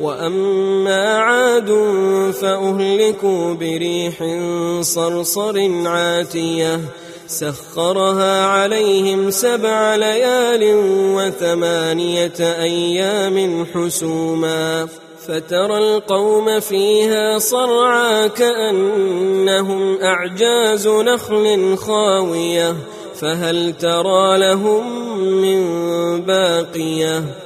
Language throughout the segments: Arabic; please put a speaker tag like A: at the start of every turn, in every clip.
A: وأما عاد فأهلكوا بريح صرصر عاتية سخرها عليهم سبع ليال وثمانية أيام حسوما فترى القوم فيها صرعى كأنهم أعجاز نخل خاوية فهل ترى لهم من باقية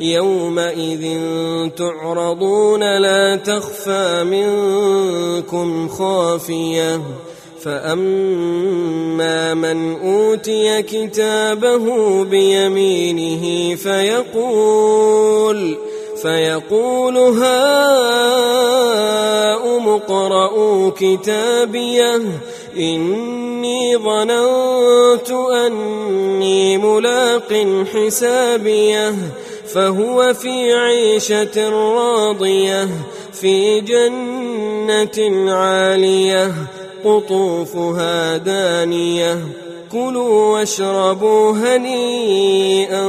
A: يومئذ تعرضون لا تخفى منكم خافية. فأما من أوتي كتابه بيمينه فيقول فيقول هاؤم اقرءوا كتابيه إني ظننت أني ملاق حسابيه. فهو في عيشة راضية في جنة عالية قطوفها دانية. كلوا واشربوا هنيئا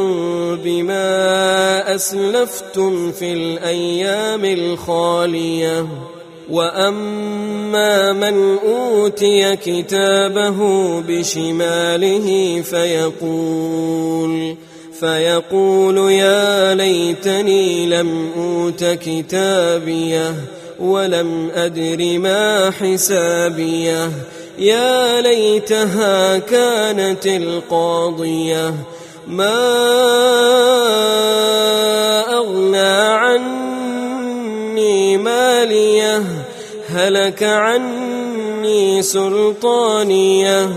A: بما أسلفتم في الأيام الخالية. وأما من أوتي كتابه بشماله فيقول فيقول يا ليتني لم أوت كتابيه ولم أدر ما حسابيه. يا ليتها كانت القاضية. ما أغنى عني ماليه. هلك عني سلطانيه.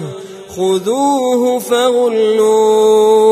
A: خذوه فغلوه.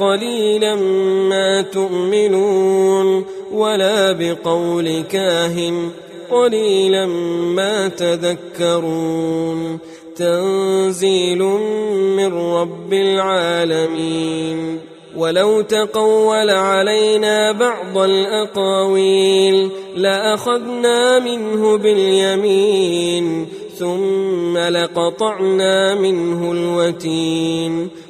A: قليلا ما تؤمنون ولا بقول كاهن قليلا ما تذكرون تنزيل من رب العالمين ولو تقول علينا بعض الأقاويل لأخذنا منه باليمين ثم لقطعنا منه الوتين